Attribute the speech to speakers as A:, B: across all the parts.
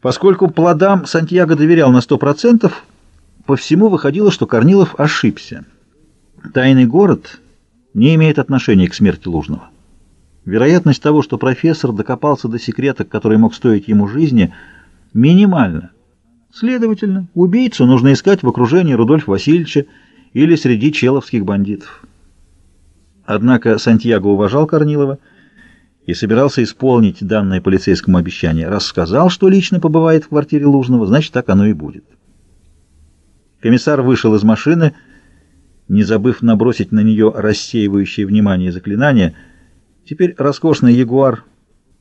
A: Поскольку плодам Сантьяго доверял на сто процентов, по всему выходило, что Корнилов ошибся. Тайный город не имеет отношения к смерти Лужного. Вероятность того, что профессор докопался до секрета, который мог стоить ему жизни, минимальна. Следовательно, убийцу нужно искать в окружении Рудольфа Васильевича или среди человских бандитов. Однако Сантьяго уважал Корнилова и собирался исполнить данное полицейскому обещание. Раз сказал, что лично побывает в квартире Лужного, значит, так оно и будет. Комиссар вышел из машины, не забыв набросить на нее рассеивающее внимание заклинание. Теперь роскошный Ягуар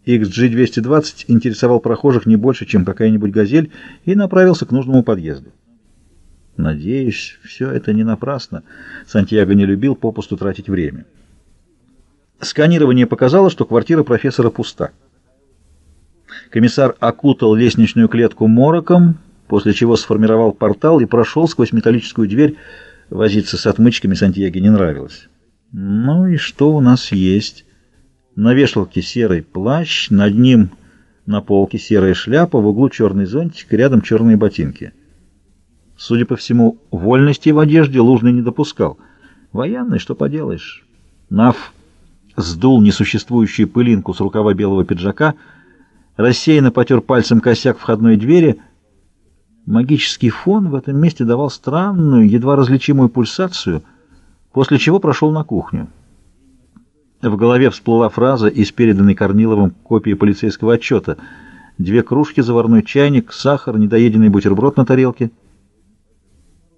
A: XG220 интересовал прохожих не больше, чем какая-нибудь «Газель», и направился к нужному подъезду. Надеюсь, все это не напрасно. Сантьяго не любил попусту тратить время. Сканирование показало, что квартира профессора пуста. Комиссар окутал лестничную клетку мороком, после чего сформировал портал и прошел сквозь металлическую дверь. Возиться с отмычками Сантьяго не нравилось. Ну и что у нас есть? На вешалке серый плащ, над ним на полке серая шляпа, в углу черный зонтик, рядом черные ботинки. Судя по всему, вольности в одежде Лужный не допускал. Военный, что поделаешь. Нав сдул несуществующую пылинку с рукава белого пиджака, рассеянно потер пальцем косяк входной двери. Магический фон в этом месте давал странную, едва различимую пульсацию, после чего прошел на кухню. В голове всплыла фраза из переданной Корниловым копии полицейского отчета. Две кружки, заварной чайник, сахар, недоеденный бутерброд на тарелке.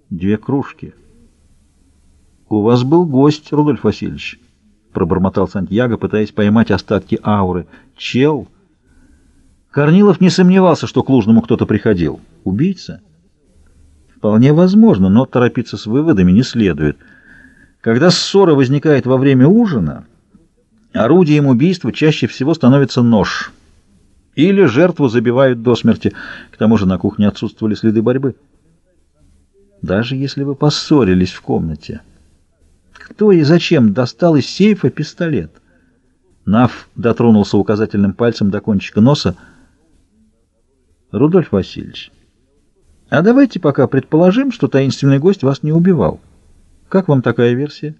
A: Две кружки. «У вас был гость, Рудольф Васильевич», — пробормотал Сантьяго, пытаясь поймать остатки ауры. «Чел?» Корнилов не сомневался, что к Лужному кто-то приходил. «Убийца?» «Вполне возможно, но торопиться с выводами не следует. Когда ссора возникает во время ужина...» Орудием убийства чаще всего становится нож. Или жертву забивают до смерти. К тому же на кухне отсутствовали следы борьбы. Даже если вы поссорились в комнате. Кто и зачем достал из сейфа пистолет? Нав дотронулся указательным пальцем до кончика носа. Рудольф Васильевич, а давайте пока предположим, что таинственный гость вас не убивал. Как вам такая версия?